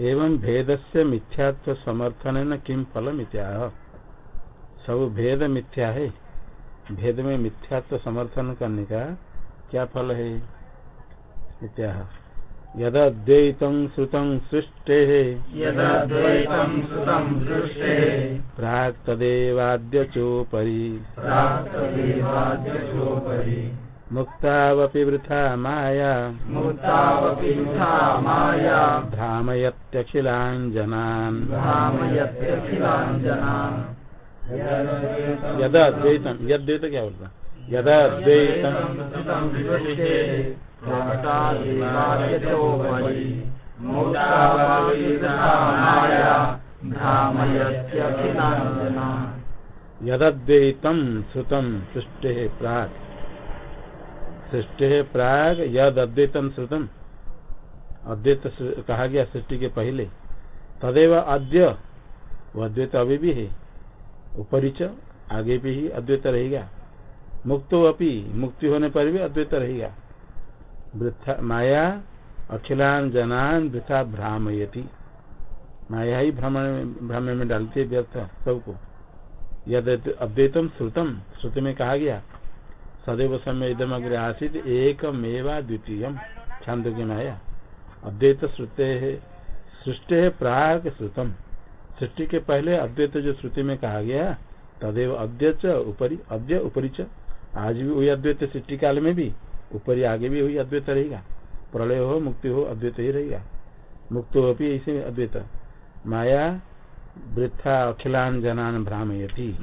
एवं भेद से मिथ्यात्व समर्थन न किम फल मिथ्या सब भेद मिथ्या है। भेद में मिथ्यात्व समर्थन करने का क्या फल है? मिथ्या यद्वैतं श्रुतं सृष्टेः। यद्वैतं श्रुतं सृष्टेः प्राक् मुक्तावपि वृथा माया। मुक्तावपि वृथा माया। भ्रामयत्यखिलान् जनान् भ्रामयत्यखिलान् जनान् यद्वैत क्या बोलता? यद्वैतम श्रुतं सृष्टेः प्राक्तदेवाद्यचोपरि मुक्तावपि वृथा माया भ्रामयत्यखिलान् जनान् यद्वैतम श्रुतम सृष्टि प्राग सृष्टि प्राग यद अद्वैतम श्रुतम अद्वैत कहा गया सृष्टि के पहले। तदेव अद्य वो अद्वैत अभी भी है। उपरिच, आगे भी ही अद्वैत रहेगा। मुक्तो अपि, मुक्ति होने पर भी अद्वैत रहेगा। माया, अखिलान जनान वृथा भ्रामयति। माया ही भ्रमण भ्रम में डालती है व्यर्थ सबको। यद अद्वैतम श्रुतम श्रुति में कहा गया सदैव समय इदम अग्र आसित एकमेवा द्वितीय छांदो की माया अद्वैत श्रुते है सृष्टि है प्राग श्रुतम सृष्टि के पहले अद्वैत जो श्रुति में कहा गया। तदेव अद्य च ऊपरी अद्य ऊपरी च। आज भी वही अद्वैत सृष्टि काल में भी। ऊपरी आगे भी वही अद्वैत रहेगा। प्रलय हो, मुक्ति हो, अद्वैत ही रहेगा। मुक्त हो भी ऐसे अद्वैत। माया, वृथा, अखिलान जनान भ्रामयति।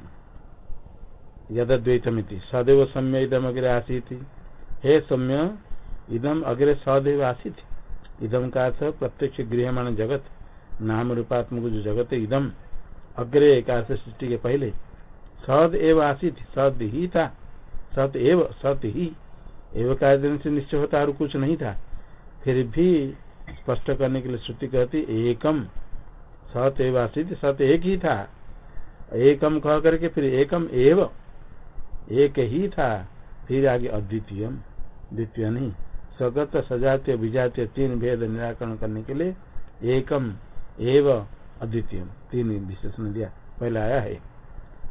यद्वैतमिति सदैव सम्य इदम अग्रे आसीत। हे सम्य, इदम अग्रे सदैव आसित। इदम का अर्थ प्रत्यक्ष गृहमान जगत, नाम रूपात्मक जो जगत है, इदम अग्रे का अर्थ सृष्टि के पहले। सद एव आसित, सद ही था। सत एव सत ही। एव का दिन से निश्चय होता और कुछ नहीं था। फिर भी स्पष्ट करने के लिए श्रुति कहती, एकम। सत एव आसित सत एक ही था। एकम कह करके फिर एकम एव। एक ही था। फिर आगे अद्वितीय द्वितीय नहीं। स्वगत सजातीय, विजातीय तीन भेद निराकरण करने के लिए एकम एव अद्वितीय तीन विशेषण दिया। पहला आया है।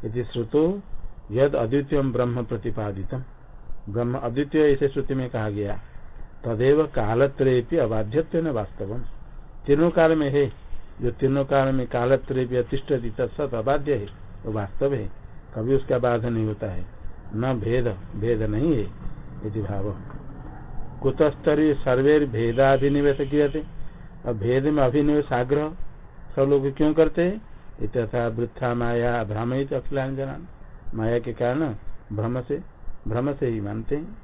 यदि श्रुतो यद अद्वितीय ब्रह्म प्रतिपादितम। ब्रह्म अद्वितीय इसे श्रुति में कहा गया। तदेव कालत्रे अबाध्यत्व न वास्तव तीनों काल में है। जो तीनों काल में कालत्रे अतिष्ठ तत्सत अबाध्य है, वो वास्तव है। कभी उसका बाध नहीं होता है। न भेद भेद नहीं है यदि भाव। कुतस्तरी सर्वे भेदाभिनिवेश किए थे अब भेद में अभिनिवेश आग्रह, सब लोग क्यों करते हैं? तथा वृथा माया भ्रमित अखिलान जनान। माया के कारण भ्रम से भ्रम से ही मानते हैं।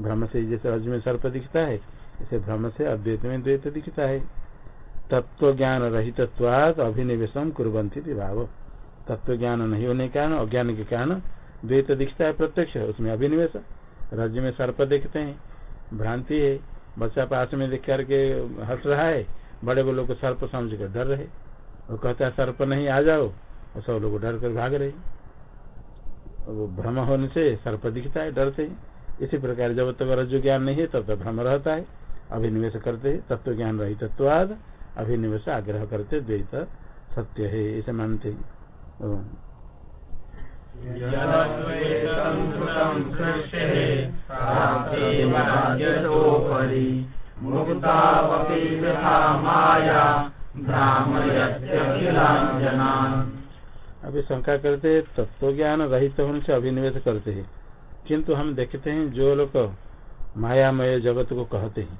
भ्रम से जैसे रज में सर्प दिखता है, इसे भ्रम से अद्वैत में द्वैत दिखता है। तत्व ज्ञान रहित अभिनिवेशम कुरंती भाव। तत्व ज्ञान नहीं होने के कारण, अज्ञान के कारण द्वैत दिखता है प्रत्यक्ष उसमें अभिनिवेश राज्य में सर्प देखते हैं, भ्रांति है, बच्चा पास में देख करके हंस रहा है, बड़े बड़े को सर्प समझ कर डर रहे। वो कहता है, सर्प नहीं, आ जाओ। और सब लोग डर कर भाग रहे। वो भ्रम होने से सर्प दिखता है, डरते हैं। इसी प्रकार जब तक रज्जु ज्ञान नहीं है, तब तक भ्रम रहता है। अभिनिवेश करते है, तत्व ज्ञान रही तत्वाद। अभिनिवेश आग्रह करते, द्वैत सत्य है, इसे मानते हैं। अभी शंका करते तत्व ज्ञान रहित होने से अभिनिवेश करते हैं। किंतु हम देखते हैं, जो लोग मायामय जगत को कहते हैं,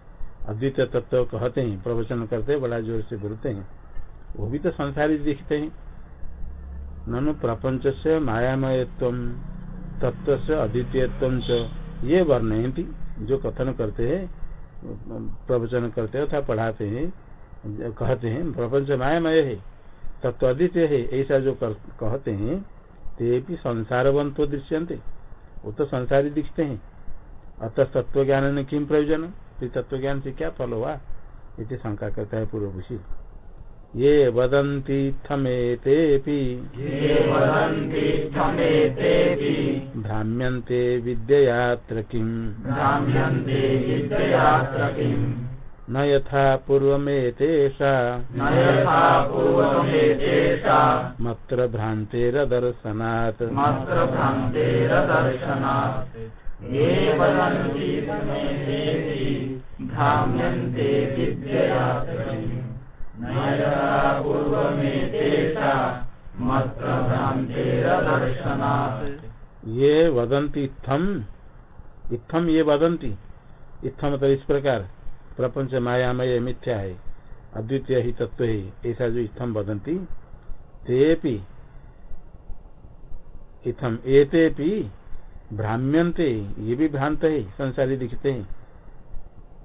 अद्वितीय तत्व कहते हैं, प्रवचन करते बड़ा ज़ोर से बोलते हैं, वो भी तो संसारी दिखते हैं। ननु प्रपंच से मायामयत्व तत्व से अद्वितीयत्व ये वर्णयती जो कथन करते हैं प्रवचन करते हैं पढ़ाते हैं कहते हैं प्रपंच मायामय है तत्व अद्वितीय है ऐसा जो कर, कहते हैं ते भी संसारवंत तो दृश्यंते वो तो संसारी दिखते हैं। अतः तत्व ज्ञान ने किम प्रयोजन? तत्व ज्ञान से क्या फल हुआ? इति शंका करता है पूर्व ऋषि ये वदन्ति थमेतेऽपि भ्राम्यन्ते विद्ययात्र किम् विद्ययात्र न यथा पूर्वमेतेषा। मत्र भ्रान्तेरदर्शनात् मत्र ये वदन्ति भ्राम्यन्ते विद्यया ये वदंती इत्थम इत्थम ये वदंती इत्थम तो इस प्रकार, प्रपंच मायामय मिथ्या है, अद्वितीय ही तत्व है, ऐसा जो इत्थम वदंती तेपि इत्थम एतेपि भ्राम्यंते ये भी भ्रांत है, संसारी दिखते हैं।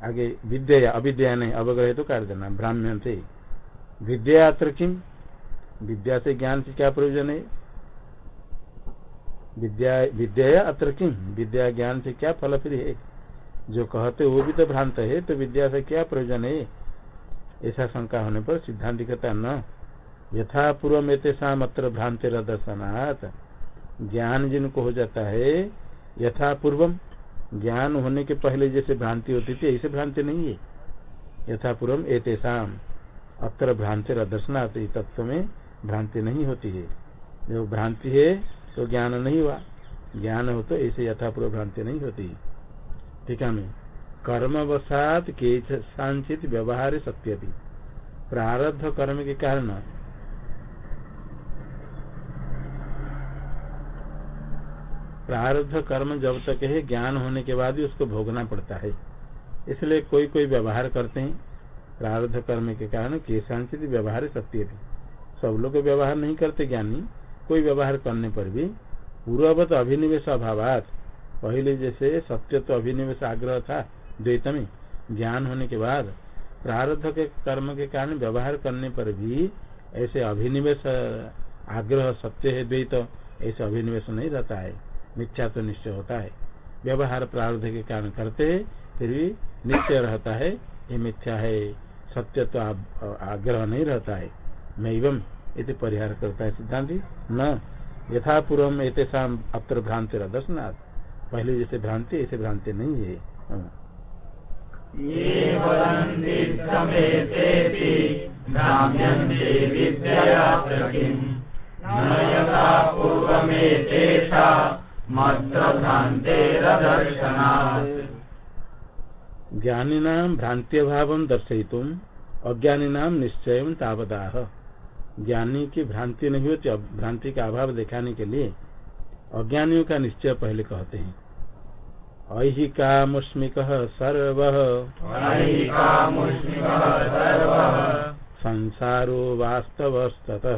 आगे विद्या अविद्या नहीं अवग्रह तो काट देना भ्राम्यंते विद्या अत्र किम विद्या से ज्ञान से क्या प्रयोजन है? विद्या विद्या अत्र किम विद्या ज्ञान से क्या फल फिर है? जो कहते वो भी तो भ्रांत है तो विद्या से क्या प्रयोजन है? ऐसा शंका होने पर सिद्धांत कहता न, यथा पूर्व में तेसा अत्र भ्रांति दर्शनात्। ज्ञान जिनको हो जाता है, यथा पूर्वम, ज्ञान होने के पहले जैसे भ्रांति होती थी, ऐसे भ्रांति नहीं है। यथा एतेसाम अत्र भ्रांति दर्शनात् तत्व में भ्रांति नहीं होती है। जो भ्रांति है तो ज्ञान नहीं हुआ। ज्ञान हो तो ऐसे यथापूर्व भ्रांति नहीं होती। ठीक है, मैं। कर्मवशात के सांचित व्यवहार सत्य भी प्रारब्ध कर्म के कारण। प्रारब्ध कर्म जब तक है, ज्ञान होने के बाद ही उसको भोगना पड़ता है। इसलिए कोई कोई व्यवहार करते हैं। प्रारब्ध कर्म के कारण केशांचित व्यवहार सत्य भी सब लोग व्यवहार नहीं करते ज्ञानी। कोई व्यवहार करने पर भी पूर्ववत अभिनिवेश अभाव पहले जैसे सत्य तो अभिनिवेश आग्रह था द्वैत में ज्ञान होने के बाद प्रारब्ध के कर्म के कारण व्यवहार करने पर भी ऐसे अभिनिवेश आग्रह सत्य है द्वैत, ऐसे अभिनिवेश नहीं रहता है। मिथ्या तो निश्चय होता है। व्यवहार प्रारब्ध के कारण करते है, फिर भी निश्चय रहता है, ये मिथ्या है। सत्य तो आग्रह नहीं रहता है। नैवम इति परिहार करता है सिद्धांति। न यथा पूर्व एतेषा अत्र भ्रांति दर्शनाथ पहले जैसे भ्रांति ऐसे भ्रांति नहीं है। ज्ञानी नाम भ्रांति भाव दर्शयितुम अज्ञानी नाम निश्चय तावदाह। ज्ञानी की भ्रांति नहीं होती भ्रांति का अभाव दिखाने के लिए अज्ञानियों का निश्चय पहले कहते हैं। ऐहिका मुस्मिक सर्व। संसारो वास्तवस्तः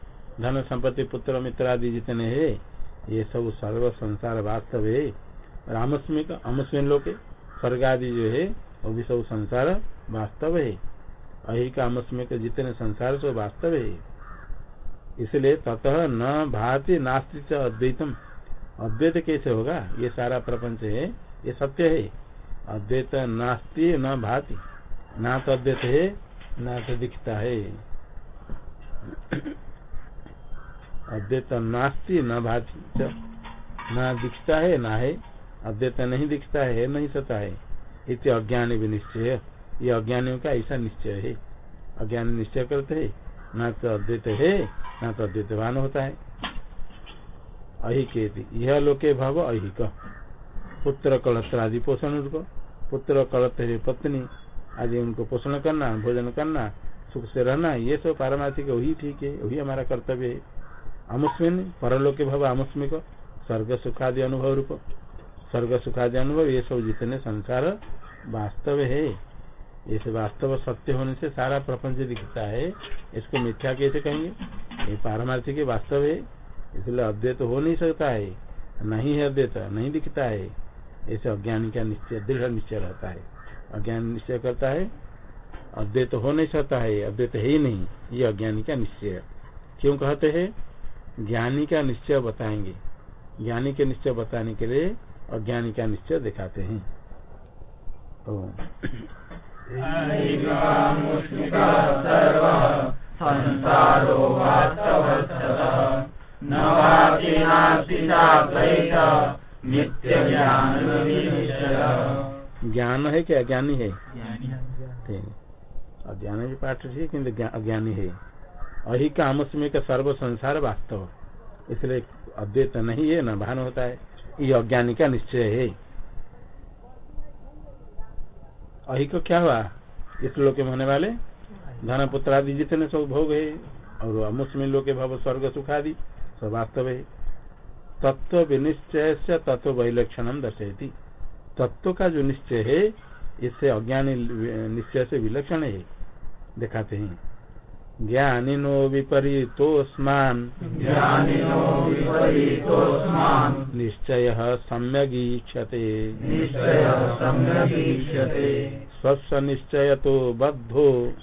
धन संपत्ति, पुत्र, मित्र आदि जितने है, ये सब सर्व संसार वास्तव है। रामस्मिक अमस्मिन लोक स्वर्ग आदि जो है, वो भी सब संसार वास्तव है। अहिक अमस्मिक जितने संसार सब वास्तव है। इसलिए ततः न भाति नास्ति अद्वैतम। अद्वैत कैसे होगा? ये सारा प्रपंच है, ये सत्य है। अद्वैत नास्ति, न भाति। ना तो अद्वैत है, ना तो दिखता है। अद्वैत नास्ती, न भाति न दिखता है, ना है। अद्वैत नहीं दिखता है, नहीं सता है। इति अज्ञान भी निश्चय ये अज्ञानियों का ऐसा निश्चय है। अज्ञान निश्चय करते है। न तो अद्वैत है, न तो अद्वैतवान होता है। अहिक यह लोके भाव अहिक। पुत्र कलत्र आदि पोषण उनको पुत्र कलत्र पत्नी। आदि उनको पोषण करना, भोजन करना, सुख से रहना, ये सब पारमार्थिक वही ठीक है, वही हमारा कर्तव्य है। अमुस्मिन परलोक भव आमुस्मिक स्वर्ग सुखादि अनुभव रूप। स्वर्ग सुखादि अनुभव, ये सब जितने संसार वास्तव है। ऐसे वास्तव सत्य होने से सारा प्रपंच दिखता है। इसको मिथ्या कैसे कहेंगे? ये पारमार्थिक वास्तव है। इसलिए अद्वैत हो नहीं सकता है। नहीं है अद्वैत, नहीं दिखता है। ऐसे अज्ञानी का निश्चय, दृढ़ निश्चय रहता है। अज्ञान निश्चय करता है। अद्वैत हो नहीं सकता है। अद्वैत है ही नहीं। ये अज्ञानी का निश्चय। क्यों कहते हैं? ज्ञानी का निश्चय बताएँगे। ज्ञानी के निश्चय बताने के लिए अज्ञानी का निश्चय दिखाते हैं। तो ज्ञान ज्ञान है कि अज्ञानी है? ठीक। अज्ञान भी पाठ है किन्तु अज्ञानी है। अहि कामस्मी का सर्व संसार वास्तव इसलिए अद्वैत नहीं है, न भान होता है। ये अज्ञानी का निश्चय है। अहि को क्या हुआ? इस लोक में होने वाले धन पुत्र आदि जितने सब भोग है, और अमुस्मिन लोग भव स्वर्ग सुख आदि सब वास्तव है। तत्व विनिश्चय से तत्व वैलक्षणम दर्शयती। तत्व का जो निश्चय है, इससे अज्ञानी निश्चय से विलक्षण है। दिखाते हैं। ज्ञानिनो विपरीतोस्मान ज्ञानिनो विपरीतोऽस्मान्। निश्चय सम्यगीक्षते निश्चय सम्यगीक्ष्यते स्वस्व निश्चय तो बद्धो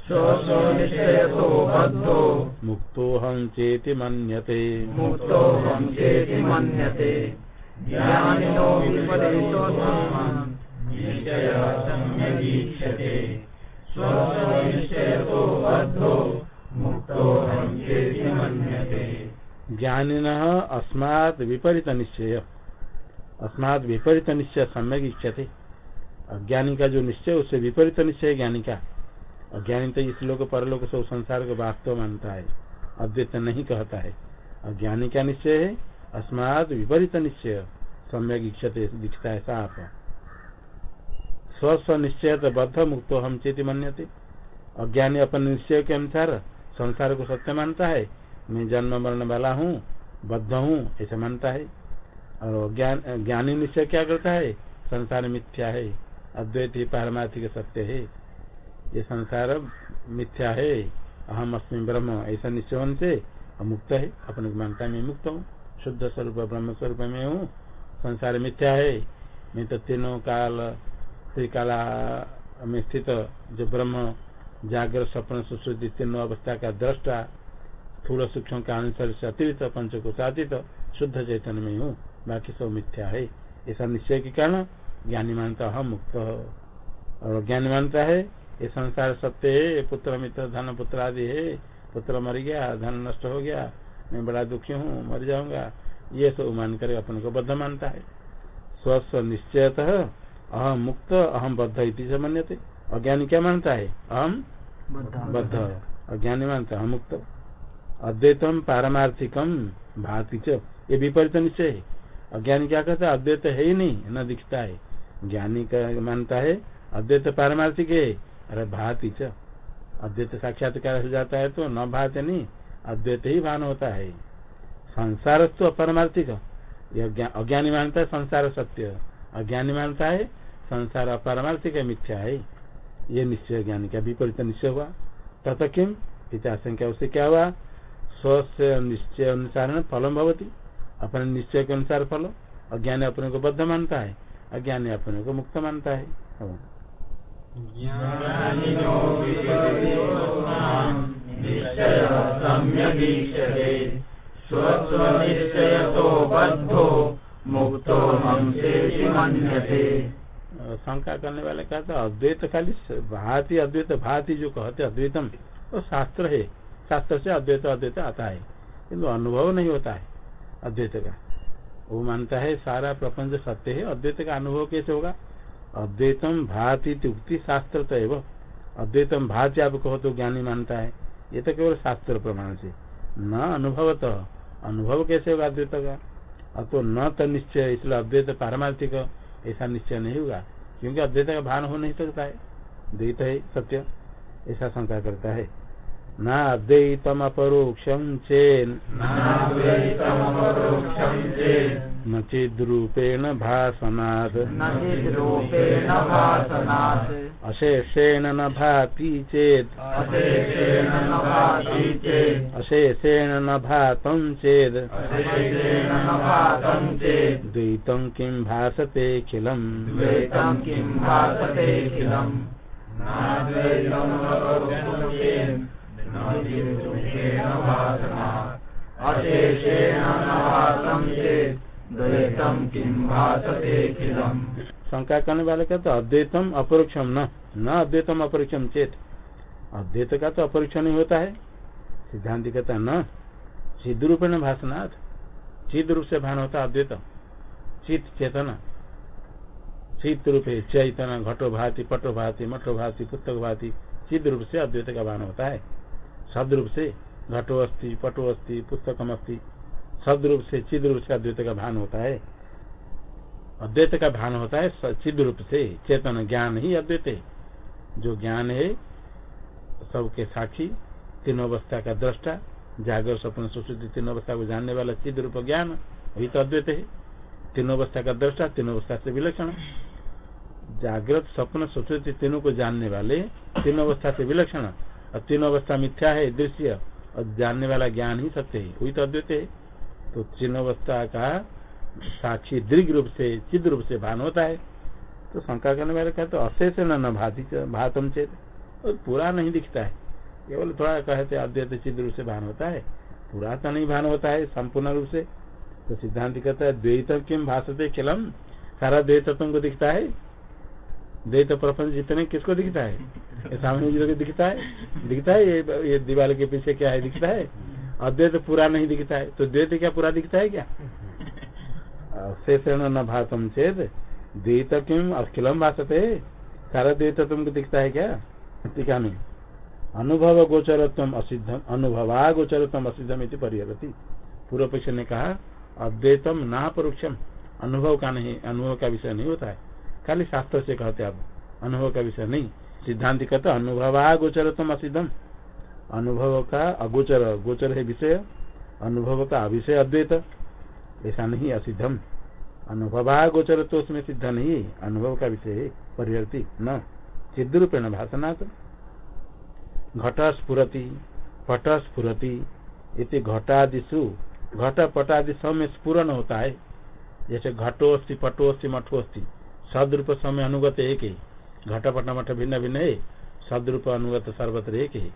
बद्धो। मुक्तोहम चेति मन्यते। मुक्तोऽहं चेति मन्यते। ज्ञानिनो विपरीतोऽस्मान्। निश्चय सम्यगीक्ष्यते स्वस्वनिश्चयतो बद्धो। मुक्तोऽहं चेति अस्मात् विपरीत निश्चय अस्मात् विपरीत निश्चय सम्यक इच्छते। अज्ञानी का जो निश्चय, उससे विपरीत निश्चय ज्ञानी का अज्ञानी तो इस लोग परलोक, सब संसार को वास्तव मानता है। अद्वैत नहीं कहता है। अज्ञानी का निश्चय है, अस्मात् विपरीत निश्चय सम्यक इच्छते, दिखता है साफ़। स्वस्थ निश्चय तो बद्ध मुक्त हम चेती मान्यते। अज्ञानी अपन निश्चय के अनुसार संसार को सत्य मानता है। मैं जन्म, मरण वाला हूँ, बद्ध हूँ, ऐसा मानता है। और ज्ञान, ज्ञानी निश्चय क्या करता है? संसार मिथ्या है। अद्वैत ही पारमार्थिक सत्य है। ये संसार मिथ्या है। अहम अस्मी ब्रह्म, ऐसा निश्चय से मुक्त है। अपने मानता मैं मुक्त हूँ। शुद्ध स्वरूप, ब्रह्म स्वरूप में हूँ। संसार मिथ्या है। मैं तो तीनों काल, त्रिकाला में स्थित जो ब्रह्म जागर सपन सुश्रुति तीनों अवस्था का दृष्टा थोड़ा सूक्ष्म का अनुसार से अतिरिक्त पंचकोशातीत शुद्ध चैतन्य में हूँ। बाकी सब मिथ्या है। ऐसा निश्चय के कारण ज्ञानी मानता हम मुक्त और ज्ञानी मानता है, ये संसार सत्य है पुत्र मित्र, धन पुत्र आदि है। पुत्र मर गया, धन नष्ट हो गया, मैं बड़ा दुखी हूँ, मर जाऊँगा। ये सब मान कर अपने को बद्ध मानता है। स्वस्थ निश्चयतः अहम मुक्त अहम बद्ध इति से मान्यते। अज्ञानी क्या मानता है? हम बद्ध। अज्ञानी मानता हम मुक्त। अद्वैतम पारमार्थिकम भाति च। ये विपरीत निश्चय है। अज्ञानी क्या कहता है? अद्वैत है ही नहीं न दिखता है। ज्ञानी का मानता है अद्वैत पारमार्थिक है अरे भाति च। अद्वैत साक्षात्कार हो जाता है तो न भात नहीं अद्वैत ही भान होता है। संसार तो अपरमार्थिक अज्ञानी मानता है संसार सत्य। अज्ञानी मानता है संसार अपरमार्थिक मिथ्या है। ये निश्चय ज्ञानी का विपरीत निश्चय हुआ। तथा किम? इतिहासंख्या उससे क्या हुआ? स्व से निश्चय अनुसार फलम भवती। अपने निश्चय के अनुसार फल। अज्ञानी अपने को बद्ध मानता है। अज्ञानी अपने को मुक्त मानता है। मुक्तो हम चेति मन्यते। शंका करने वाले कहते अद्वैत खाली भांति अद्वैत, भांति जो कहते अद्वैतम, वो शास्त्र है। शास्त्र से अद्वैत अद्वैत आता है। किन्तु अनुभव नहीं होता है अद्वैत का। वो मानता है सारा प्रपंच सत्य है, अद्वैत का अनुभव कैसे होगा? अद्वैतम भाति उक्ति शास्त्र तो एवं। अद्वैतम भाति आप कहो तो ज्ञानी मानता है। ये तो केवल शास्त्र प्रमाण से। न अनुभव तो अनुभव कैसे होगा अद्वैत का? अब तो न तो निश्चय, इसलिए अद्वैत पारमार्थिक, ऐसा निश्चय नहीं होगा। क्योंकि अद्वैत का भान हो नहीं सकता है। द्वित है सत्य। ऐसा शंका करता है। न अद्वैतम अपरोक्षम चेन। न चिद्रूपेण भासनात्। अशेषेण न भाति चेत्। अशेषेण न भाति चेत्। द्वैतं किं भासतेऽखिलम् द्वैतं किं भासतेऽखिलम् नाद्वैतं न न चिद्रूपेण भासनात् अशेषेण न भातं चेत्। द्वैतं किं भासतेऽखिलम् शंका करने वाले का तो अद्वैतम अपरोक्षम न न अद्वैतम अपरोक्षम चेत। अद्वैत का तो अपरोक्ष नहीं होता है। सिद्धांत कहता न। सिद्ध में भाषणार्थ सिद्ध रूप से भान होता है अद्वैत। चित चेतना। चित्त रूप है चैतना घटो भाति पटो भाति मठो भाति पुस्तक भाति चिद रूप से अद्वैत का भान होता है। शब्द रूप से घटो अस्थि पटो अस्थि पुस्तकम अस्थि शब्द रूप से चिद रूप से अद्वैत का भान होता है। अद्वैत का भान होता है चिद रूप से, चेतन ज्ञान ही अद्वैत है। जो ज्ञान है, सबके साक्षी, तीनों अवस्था का दृष्टा, जागर, स्वप्न, सुश्रुति, तीनों अवस्था को जानने वाला चिद रूप ज्ञान, वही तो अद्वैत है। तीनों अवस्था का दृष्टा, तीनों अवस्था से विलक्षण। जागृत, स्वप्न, सुश्रुति तीनों को जानने वाले तीनों अवस्था से विलक्षण। और तीनों अवस्था मिथ्या है, दृश्य, और जानने वाला ज्ञान ही सत्य है, वही तो अद्वैत है। तो तीनों अवस्था का साक्षी दीर्घ रूप से चिद रूप से भान होता है। तो शंका करने वाले कहते अशेष न न भाती भातम चेत। और पूरा नहीं दिखता है। केवल थोड़ा कहते अद्वैत चिद रूप से भान होता है। पूरा तो नहीं भान होता है संपूर्ण रूप से। तो सिद्धांत कहता है द्वैत किम भाषते खिलम सारा द्वैत तुमको दिखता है। द्वैत प्रपंच जितने किसको दिखता है? सामने जी को दिखता है। दिखता है ये, ये दीवार के पीछे क्या है दिखता है। अद्वैत पूरा नहीं दिखता है। तो द्वैत क्या पूरा दिखता है क्या? शेषण न भातम चेत द्वैत किम अखिलम भाषते सारा द्वैत तुमको दिखता है क्या? टीका नहीं। अनुभव गोचरत्व असिद्धम अनुभवा गोचरत्व असिद्धम इति परिहरती। पूर्व पक्ष ने कहा, अद्वैतम ना परोक्षम अनुभव का नहीं अनुभव का विषय नहीं होता है। खाली शास्त्र से कहते आप, अनुभव का विषय नहीं। सिद्धांत कहते अनुभवा गोचरत्व असिद्धम। अनुभव का अगोचर गोचर है विषय। अनुभव का अविषय अद्वैत। ऐसा नहीं, असिद्धम। अनुभवा गोचर तो उसमें सिद्ध नहीं, अनुभव का विषय है परिवर्ती न। रूपेण भाषणात् घट स्फुरति पट स्फुरति घटादिशु घट पटादि सब में स्फुरन होता है। जैसे घटो अस्थि पटो अस्थि मठो अस्थि सदरूप समय अनुगत एक ही। घट पट मठ भिन्न भिन्न है, सदरूप अनुगत सर्वत्र एक ही।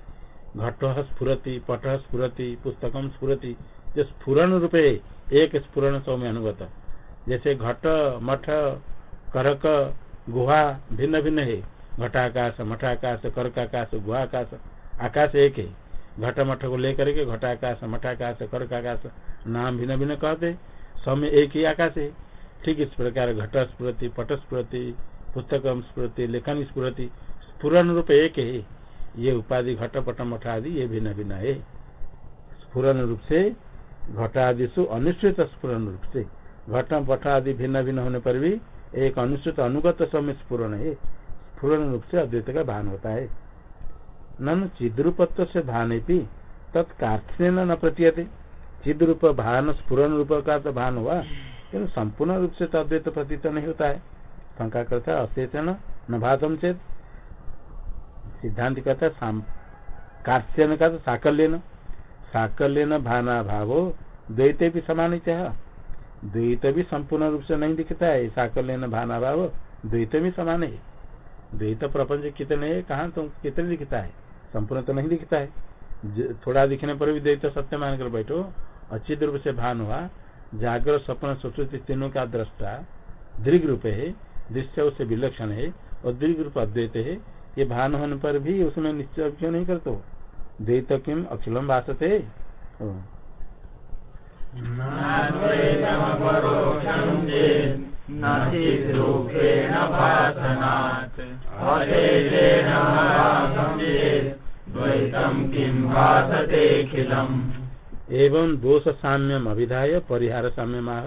घट स्फुरति, पट स्फुरति पुस्तकम स्फुरति जो स्फुरन रूप एक स्फुरन सौ में अनुगत। जैसे घट, मठ, करक, गुहा भिन्न भिन्न है। घटाकाश, मठाकाश, कर्काकाश, गुहाकाश, आकाश एक है। घट, मठ को लेकर के घटाकाश, मठाकाश, कर्काकाश नाम भिन्न भिन्न कहते में एक ही आकाश है। ठीक इस प्रकार घट स्फूर्ति, पट स्फूर्ति, पुस्तकम स्फूर्ति, लेखन स्फूर्ति स्फुरन रूप एक है। ये उपाधि, घट, पट, मठ आदि ये भिन्न भिन्न है। स्फुरन रूप से घटादिशु अनुश्चित स्फुरन रूप से घट पट आदि भिन्न भिन्न होने पर भी एक अनुचित अनुगत समय स्फुरन है। स्फुरन रूप से अद्वैत का भान होता है। नन चिद्रूपत्व से भाने भी तत्कार्थ न प्रतीयते। चिद रूप भान स्फुरन रूप का तो भान हुआ, किन्तु संपूर्ण रूप से तो अद्वैत प्रतीत नहीं होता है। शंका करता है अचेतन न भातम चेत। सिद्धांत कहता है कार्त्यन का तो साकल्यन साकल्यन भाना भावो, द्वैत भी समान द्वैत भी संपूर्ण रूप से नहीं दिखता है, साकल्यन भाना भाव, द्वैत भी समान। है द्वैत प्रपंच कितने है, कहा तो कितने दिखता है? संपूर्ण तो नहीं दिखता है। थोड़ा दिखने पर भी द्वैत सत्य मानकर बैठो। अच्छी रूप से भान हुआ जागर सपन सुश्रुति तीनों का दृष्टा। दीर्घ रूप है, दृश्य उससे विलक्षण है, और दीर्घ रूप अद्वैत है। ये भान होने पर भी उसमें निश्चय क्यों नहीं करते द्वैत किम अखिलम भाषते एवं दोष साम्यम अभिधाय परिहार साम्य माह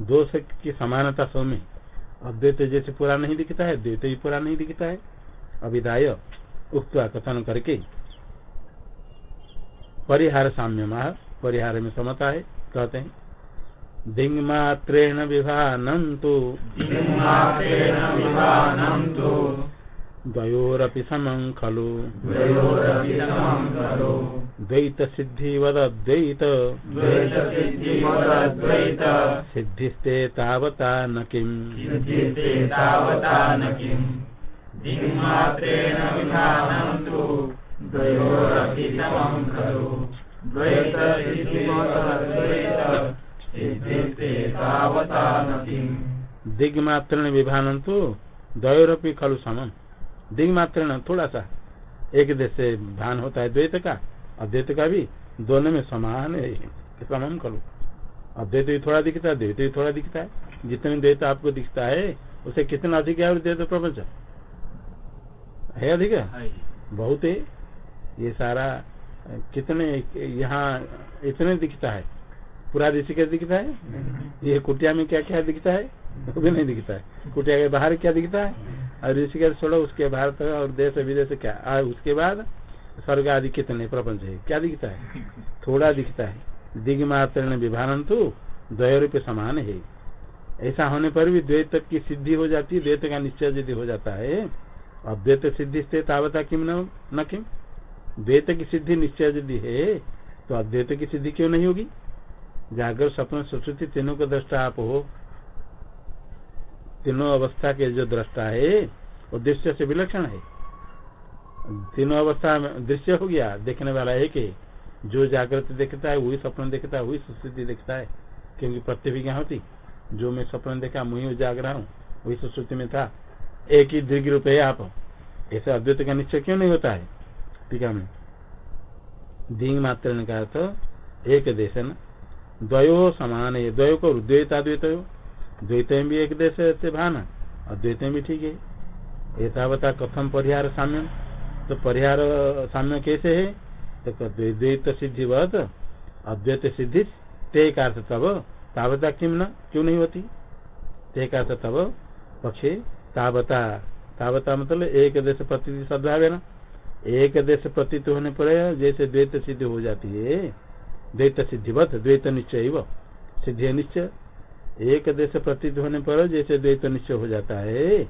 दोष की समानता सब में अद्वैत जैसे पूरा नहीं दिखता है, द्वैत भी पूरा नहीं दिखता है। अभिधाय उक्त कथन करके परिहार साम्य माह परिहार में समता है कहते हैं। दिङ्मात्रेण विभानं तु दिङ्मात्रेण विभानं तु द्वयोरपि समं खलु। द्वैतसिद्धिवदद्वैत। सिद्धिस्ते तावता न किम्। सिद्धिस्ते तावता न किम्। दिग्मात्रण विभानं तो द्वयोरपि खलु समम। दिग्मात्रण थोड़ा सा एक देश से भान होता है द्वैत का अद्वैत का भी दोनों में समान है समम खलु। अद्वैत भी थोड़ा दिखता है द्वैत भी थोड़ा दिखता है। जितने द्वैत आपको दिखता है उसे कितना अधिक है और द्वैत प्रपंच? है अधिक? है। बहुत है। ये सारा कितने यहाँ इतने दिखता है। पूरा ऋषिकेश दिखता है? ये कुटिया में क्या क्या दिखता है? वो भी नहीं दिखता है। कुटिया के बाहर क्या दिखता है? और ऋषिकेश छोड़ो उसके बाहर तक और देश विदेश क्या? और उसके बाद स्वर्ग आदि कितने प्रपंच है? क्या दिखता है? थोड़ा दिखता है। दिग मात्र विभान तो द्वय के समान है। ऐसा होने पर भी द्वैत की सिद्धि हो जाती है द्वैत का निश्चय यदि हो जाता है अब अद्वैत सिद्धि से तावता किम न किम? द्वैत की सिद्धि निश्चय यदि है तो अद्वैत की सिद्धि क्यों नहीं होगी? जागर सपन सुश्रुति तीनों का दृष्टा आप हो। तीनों अवस्था के जो दृष्टा है, वो दृश्य से विलक्षण है। तीनों अवस्था में दृश्य हो गया, देखने वाला है कि जो जागृत देखता है, वही सपन देखता है, वही सुश्रुति देखता है। क्योंकि प्रतिभिज्ञा होती, जो मैं सपन देखा मुही जाग रहा हूँ, वही सुश्रुति में था। एक ही दीर्घ रूप है आप। ऐसे अद्वैत का निश्चय क्यों नहीं होता है? टीका में। दींग मात्र ने कहा तो एक देश न? द्वयो समान है द्वयो को द्वैताद्वैत द्वैत में भी एक देश से भान अद्वैत में भी ठीक है। ऐसा कथम परिहार साम्य तो परिहार, साम्य कैसे है? तो द्वैत सिद्धि वत अद्वैत सिद्धि ते का तब तावता किम न, क्यों नहीं होती? ते का तब पक्षे तावता तावता मतलब एक देश प्रति सद्भाव है ना? एक देश प्रतीत होने पर जैसे द्वैत सिद्धि हो जाती है, द्वैत सिद्धिवत, द्वैत निश्चय सिद्धि निश्चय। एक देश प्रतीत होने पर जैसे द्वैत निश्चय हो जाता है,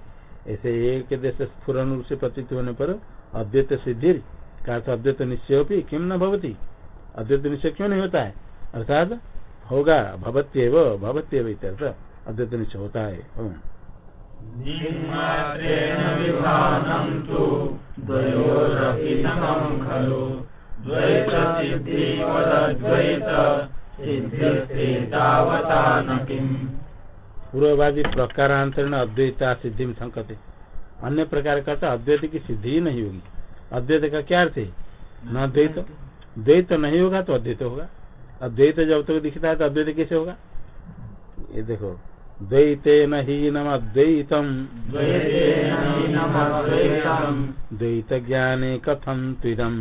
ऐसे एक देश स्फुरन रूप से प्रतीत होने पर अद्वैत सिद्धि, का अद्वैत निश्चय भी किम न भवती? अद्वैत निश्चय क्यों नहीं होता है? अर्थात होगा, भवत्यव भवत्यव अद्वैत निश्चय होता है। पूर्ववादी प्रकारांतरण अद्वैता सिद्धि में संकते। अन्य प्रकार का तो अद्वैत की सिद्धि ही नहीं होगी। अद्वैत का क्या अर्थ है? न द्वैत। द्वैत नहीं होगा तो अद्वैत होगा। अद्वैत जब तक दिखता है तो अद्वैत कैसे होगा? ये देखो। द्वैतेन हीनमद्वैतम् द्वैत ज्ञाने कथम त्विदम्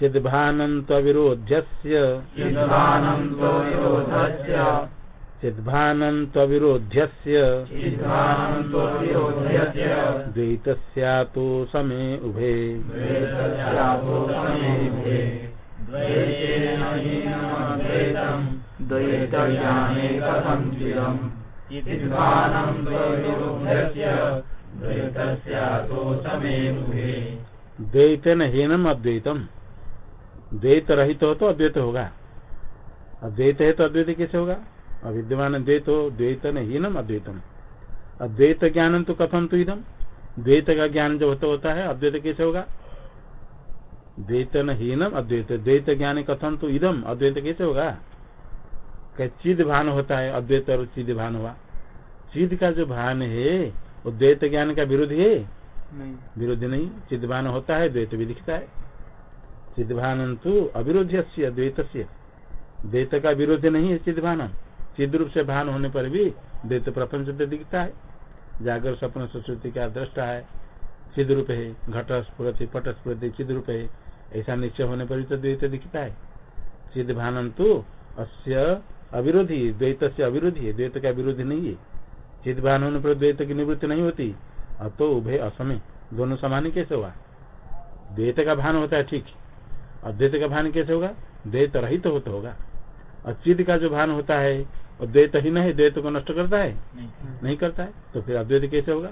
चिद्भानन्त्वविरोध्यस्य चिद्भानन्त्वविरोध्यस्य द्वैतस्यातो समे उभे द्वैतज्ञाने कथं हीनम अद्वैतम द्वैत रहित हो तो अद्वैत होगा। अद्वैत है तो अद्वैत कैसे होगा? अविद्यमान द्वैत हो द्वैतन हीनम अद्वैतम। अद्वैत ज्ञान तो कथम तो इदम? द्वैत का ज्ञान जो होता होता है, अद्वैत कैसे होगा? द्वैतन हीनम अद्वैत। द्वैत ज्ञान कथम तो इधम अद्वैत कैसे होगा? चिद भान होता है अद्वैत और चिद भान हुआ। चिद का जो भान है वो द्वैत ज्ञान का विरोध है? नहीं। विरोधी नहीं। चिद भान होता है द्वैत भी दिखता है। चिद भान तो अविरोध द्वैत से द्वैत का विरोध नहीं है चिद भान चिद रूप से भान होने पर भी द्वैत प्रपंच दिखता है। जागर सपन सरस्वती का दृष्टा है। चिद रूप है घट स्फुरति पट स्फुरति चिद रूप है। ऐसा निश्चय होने पर भी तो द्वैत दिखता है। चिद भान तो अस्य अविरोधी द्वैत से अविरोधी है द्वैत का विरोधी नहीं है। चित भान होने पर द्वैत की निवृत्ति नहीं होती अतो उभय असमय दोनों समान कैसे हुआ द्वैत का भान होता है ठीक अद्वैत का भान कैसे होगा? द्वैत रहित तो होता होगा। और चिद का जो भान होता है और द्वैत ही नहीं द्वैत को नष्ट करता है? नहीं। करता है? तो फिर अद्वैत कैसे होगा?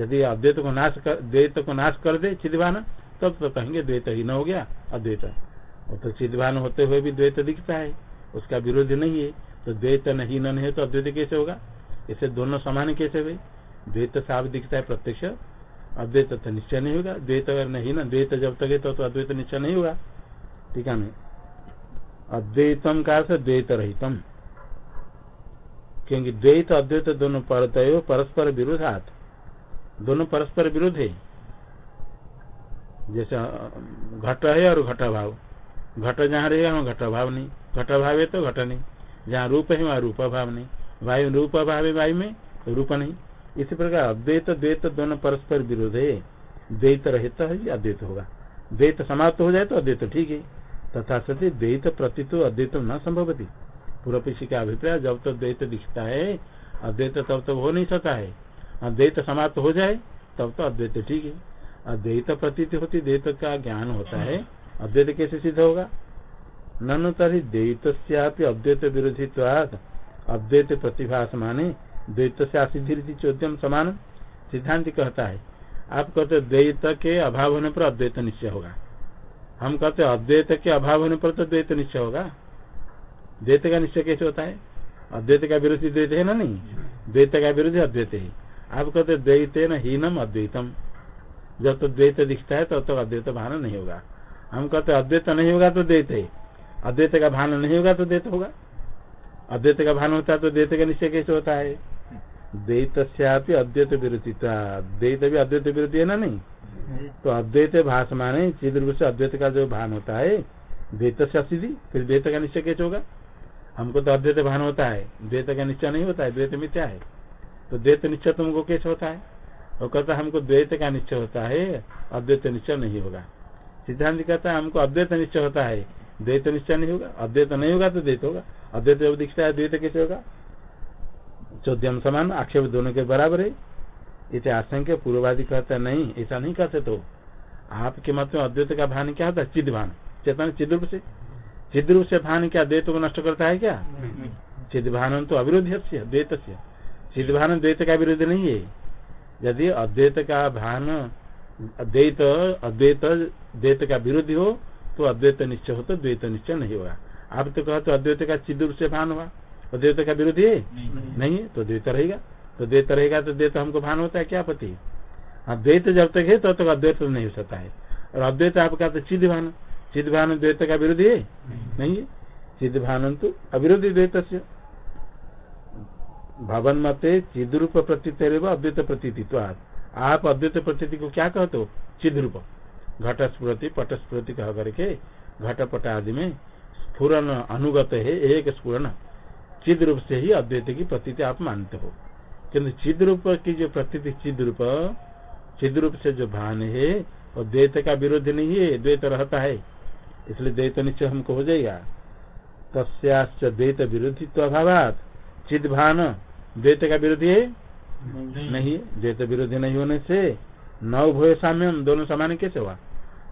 यदि अद्वैत को नाश कर द्वैत को नाश कर दे चिदभान तब तो कहेंगे द्वैत ही न हो गया अद्वैत और तो चिदभान होते हुए भी द्वैत दिखता है। उसका विरोध नहीं है तो द्वैत नहीं न है तो अद्वैत कैसे होगा? इसे दोनों समान कैसे हुए? द्वैत साफ़ दिखता है प्रत्यक्ष अद्वैत तो निश्चय नहीं होगा। द्वैत अगर नहीं ना द्वैत जब तक है तो, तो अद्वैत निश्चय नहीं होगा। ठीक है अद्वैतम का द्वैत रहितम। क्योंकि द्वैत अद्वैत दोनों परत परस्पर विरोधात दोनों परस्पर विरोध है। जैसे घट है और घट भाव। घट जहाँ रहेगा वहाँ घट भाव नहीं। घट भाव है तो घट नहीं। जहाँ रूप है वहाँ रूप भाव नहीं। वायु रूप भाव है वायु में, रूप नहीं। इसी प्रकार अद्वैत, द्वैत दोनों परस्पर विरोध है। द्वैत रहित है अद्वैत होगा? द्वैत समाप्त हो जाए तो अद्वैत ठीक है। तथा सती द्वैत प्रति तो अद्वैत न संभवती। पूर्व पीछे का अभिप्राय, जब तक तो द्वैत दिखता है, अद्वैत तब तक हो नहीं सकता है। अद्वैत समाप्त हो जाए, तब तो अद्वैत ठीक है। अद्वैत प्रतीत होती, द्वैत का ज्ञान होता है। अद्वैत कैसे सिद्ध होगा। ननु तरी द्वैत अद्वैत विरोधित्वाद अद्वैत प्रतिभास माने द्वैत से असिधि चौद्यम समान। सिद्धांत कहता है आप कहते द्वैत के अभाव होने पर अद्वैत निश्चय होगा। हम कहते अद्वैत के अभाव होने पर तो द्वैत निश्चय होगा। द्वैत का निश्चय कैसे होता है? अद्वैत का विरोधी द्वैत है ना नहीं? द्वैत का विरोधी अद्वैत है। आप कहते द्वैत न हीनम अद्वैतम। जब तो द्वैत दिखता है तब तो, तो अद्वैत भान नहीं होगा। हम कहते अद्वैत नहीं होगा तो द्वैत है। अद्वैत का भान नहीं होगा तो द्वैत होगा। अद्वैत का भान होता है तो द्वैत का निश्चय कैसे होता है? द्वैत अद्वैत विरोधिता द्वैत भी अद्वैत विरोधी है ना नहीं? तो अद्वैत भाष माने चिद रूप से अद्वैत का जो भान होता है, द्वैत से असिधि फिर द्वैत का निश्चय कैसे होगा? हमको तो अद्वैत भान होता है। द्वैत का निश्चय नहीं होता है, द्वैत मिथ्या है। तो द्वैत निश्चय तुमको कैसे होता है? और कहता हमको द्वैत का निश्चय होता है, अद्वैत निश्चय नहीं होगा। सिद्धांत कहता है, हमको अद्वैत निश्चय होता है। द्वैत निश्चय नहीं होगा, अद्वैत नहीं होगा तो द्वैत होगा। अद्वैत जब दिखता है, द्वैत कैसे होगा? चौद्यम समान, आक्षेप दोनों के बराबर है। इसे आशंक पूर्ववादी कहता नहीं, ऐसा नहीं कहते तो। आपके मत में अद्वैत का भान क्या होता है? चिद भान। चेतन चिद्रूप से। चिद्रूप से भान क्या द्वैत को नष्ट करता है क्या? चिद भान तो अविरोध द्वैत से। चिद भान द्वैत का विरोध नहीं है। यदि अद्वैत का भान अद्वैत अद्वैत द्वैत का विरोधी हो तो अद्वैत निश्चय हो तो द्वैत निश्चय नहीं होगा आप तो कहा तो अद्वैत का चिदूर से भान हुआ। अद्वैत का विरोधी है? नहीं। है? तो द्वैत रहेगा। तो द्वैत रहेगा तो द्वैत हमको भान होता है क्या पति? हाँ द्वैत जब तक है तब तो तक अद्वैत नहीं हो सकता है। और अद्वैत आपका तो चिद भान। चिद भान द्वैत का विरोधी है? नहीं। है? चिद भान तो अविरोधी द्वैत से। भवन मते चिद रूप प्रतीत अद्वैत प्रतीत आप अद्वैत प्रतीति को क्या कहते हो? चिद रूप घट स्फूर्ति पट स्फूर्ति कह करके घट पट आदि में स्फुरन अनुगत है, एक स्फुरन। चिद रूप से ही अद्वैत की प्रतीति आप मानते हो। किन्तु चिद रूप की जो प्रतीति चिद रूप चिद रूप से जो भान है, वो द्वैत का विरोध नहीं है, द्वैत रहता है। इसलिए द्वैत निश्चय हमको हो जाएगा। तस्याश्च द्वैत विरोधी तो अभाव चिद भान द्वैत का विरोधी है। नहीं। द्वैत विरोधी नहीं होने से नव भय साम्य दोनों समान कैसे हुआ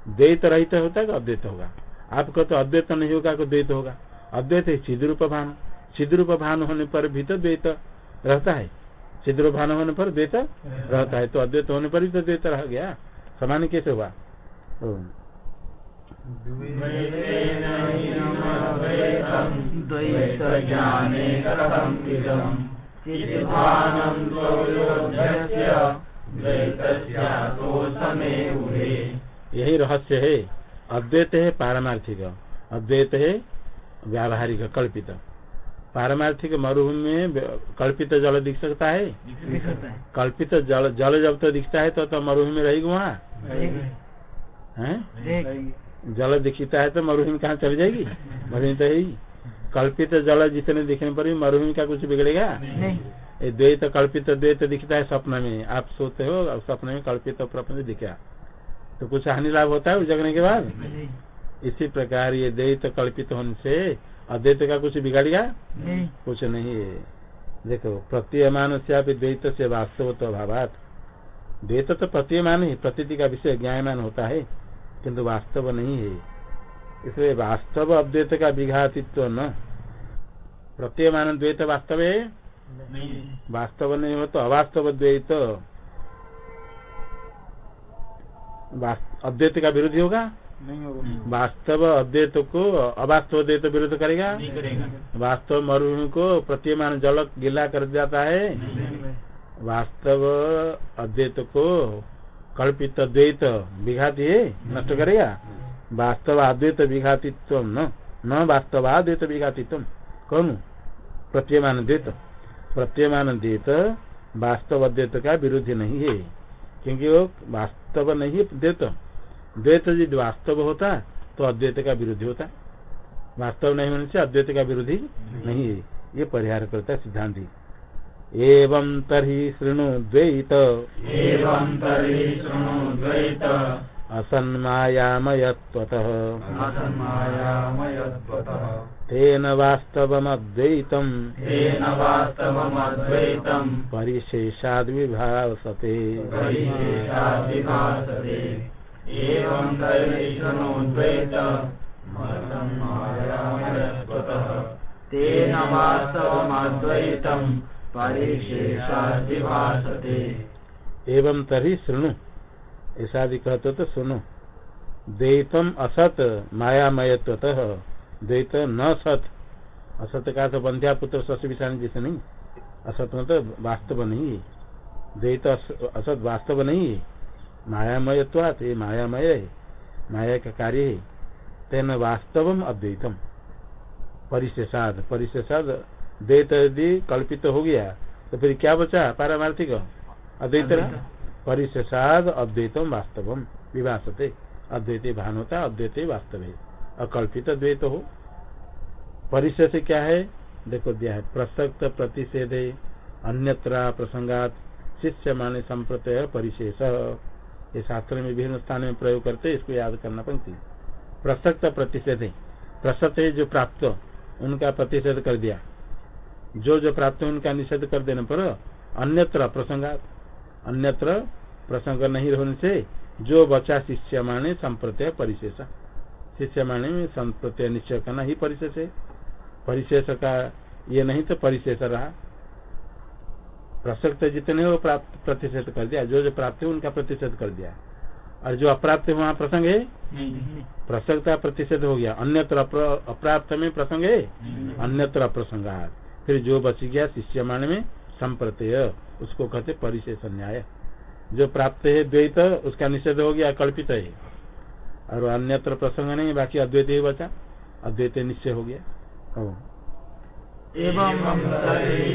द्वैत रहित होता है अद्वैत होगा? आपको तो अद्वैत नहीं होगा तो द्वैत होगा? अद्वैत है चिद्रूप भान। चिद्रूप भान होने पर भी तो द्वैत रहता है। चिद्रूप भान होने पर द्वैत रहता है। तो अद्वैत होने पर भी तो द्वैत रह गया। समान कैसे हुआ यही रहस्य है। अद्वैत है पारमार्थिक। अद्वैत है व्यावहारिक कल्पित। पारमार्थिक मरुभूमि में कल्पित जल दिख सकता है? कल्पित जल जल जब तो दिखता है तो, तो मरुभूमि रहेगी वहाँ? जल दिखता है तो मरुभूमि कहाँ चली जाएगी? मरुभूमि तो है। कल्पित जल जितने दिखने पर भी मरुभूमि का कुछ बिगड़ेगा? द्वैत कल्पित द्वैत दिखता है स्वप्न में। आप सोते हो और स्वप्न में कल्पित प्रपंच दिखा। तो कुछ हानि लाभ होता है जगने के बाद? इसी प्रकार ये द्वैत कल्पित होने से अद्वैत का कुछ बिगाड़ेगा? कुछ नहीं है। देखो प्रतीयमान से आप द्वैत से वास्तव तो अभाव द्वैत तो प्रतीयमान ही प्रतीति का विषय ज्ञायमान होता है किन्तु वास्तव नहीं है। इसलिए वास्तव अद्वैत का विघातित्व न। प्रत्ययमान द्वैत वास्तव? है वास्तव नहीं हो तो अवास्तव द्वैत। अद्वैत का विरोधी होगा? नहीं होगा। वास्तव अद्वैत को अवास्तव द्वैत विरोध करेगा? नहीं करेगा। वास्तव मरुभूमि को प्रतिमान जल गिला कर जाता है? वास्तव अद्वैत को कल्पित द्वैत विघाती है? नष्ट करेगा? वास्तव अद्वैत विघातित्व न न वास्तव अद्वैत विघातित्व कौन? प्रत्ययमान द्वैत प्रत्ययमान द्वैत वास्तव अद्वैत का विरोधी नहीं है। क्योंकि वो वास्तव नहीं है द्वैत। द्वैत यदि वास्तव होता तो अद्वैत का विरोधी होता। वास्तव नहीं होने से अद्वैत का विरोधी नहीं है। ये परिहार करता सिद्धांति। एवं तरी शृणु द्वैत। एवं तर्हि शृणु द्वैत। असन्मायामयत्वतः। तेन वास्तवमद्वैतम्। तेन वास्तवमद्वैतम्। परिशेषाद्विभासते। परिशेषादिभासते एवं तर्हि शृणु द्वैत। असन्मायामयत्वतः। तेन वास्तवमद्वैतम्। परिशेषादिभासते एवं तर्हि शृणु। ऐसा भी कहते तो सुनो। द्वैतम असत मायामयत्वतः द्वैत न सत। असत का तो बंध्या पुत्र शशि विषाण जैसे नहीं। असत मतलब वास्तव नहीं है। द्वैत असत वास्तव नहीं है। मायामयत्वात ये मायामय है। माया का कार्य है। तेन वास्तवम अद्वैतम। परिशेषाद परिशेषाद। द्वैत यदि कल्पित हो गया तो फिर क्या बचा? पारमार्थिक। अद्वैत। परिशेषाद अद्वैतम वास्तवम। विभाषते अद्वैत भान होता अद्वैत वास्तव। है अकल्पित द्वैत हो। परिशेष क्या है? देखो दिया है। प्रसक्त, प्रतिषेध, अन्यत्र, प्रसंगात शिष्य माने संप्रत्यय, परिशेष। ये शास्त्र में विभिन्न स्थान में प्रयोग करते इसको याद करना पंक्ति। प्रसक्त, प्रतिषेध। प्रसत है जो प्राप्त, उनका प्रतिषेध कर दिया। जो जो प्राप्त उनका निषेध कर देने पर अन्यत्र, प्रसंगात। अन्यत्र प्रसंग नहीं होने से जो बचा शिष्य माने संप्रत्यय परिशेष। शिष्य माने में संप्रत्यय निश्चय करना ही परिशेष है। परिशेष का ये नहीं तो परिशेष रहा। प्रसक्त जितने हो प्राप्त प्रतिषेध कर दिया जो जो प्राप्त है उनका प्रतिशत कर दिया। और जो अप्राप्त है वहाँ प्रसंग है? प्रसक्त का प्रतिषेध हो गया। अन्यत्र अप्र- अप्राप्त में प्रसंग है? अन्यत्र प्रसंगात। फिर जो बच गया शिष्य मान में संप्रत्यय उसको कहते परिशेष न्याय जो प्राप्त है द्वैत उसका निषेध हो गया कल्पित है। और अन्यत्र प्रसंग नहीं बाकी अद्वैत ही बचा। अद्वैत निश्चय हो गया। एवं तर्हि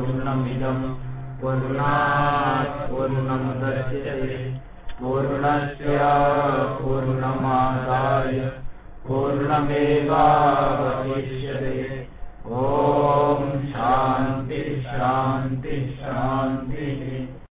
पूर्णमदः पूर्णात् पूर्णस्य पूर्णमादाय पूर्णमेवावशिष्यते। ॐ शान्ति शान्ति शान्तिः।